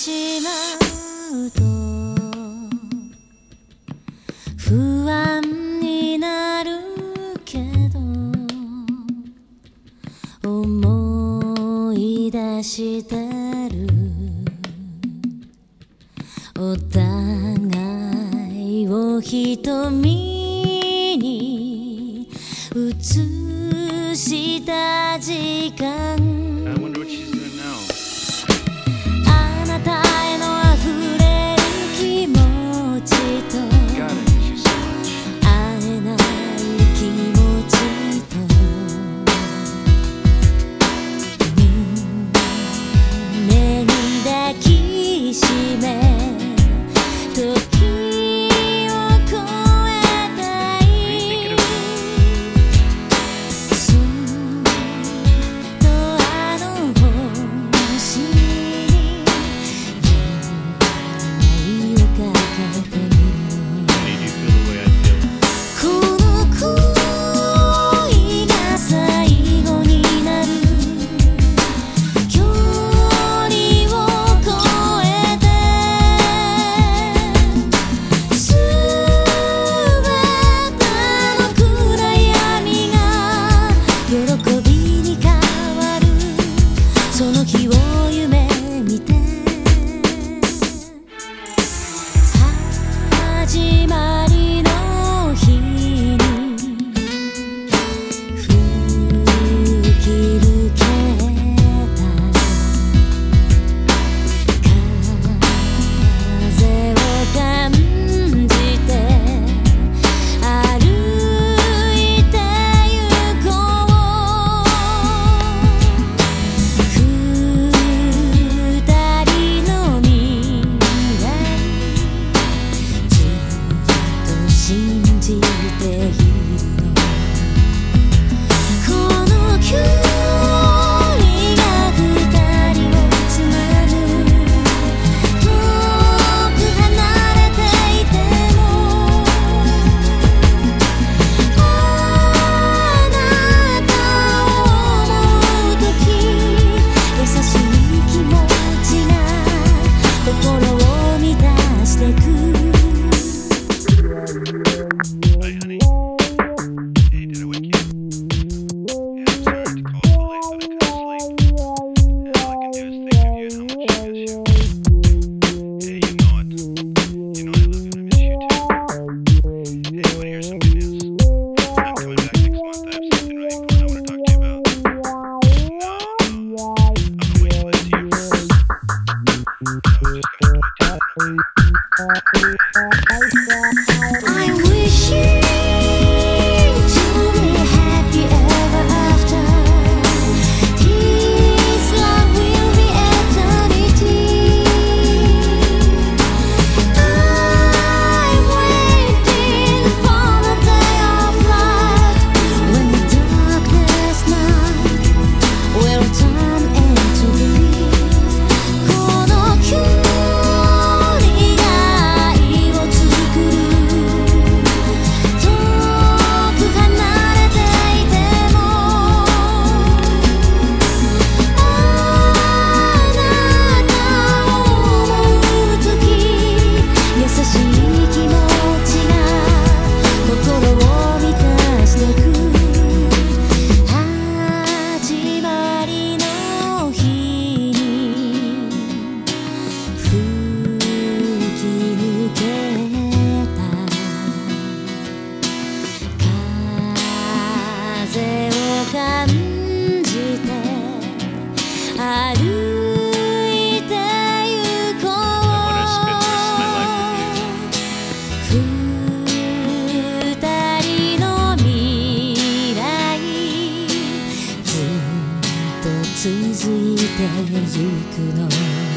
しまうと不安になるけど思い出してる。お互いを瞳に映した時間。Thank you. づくの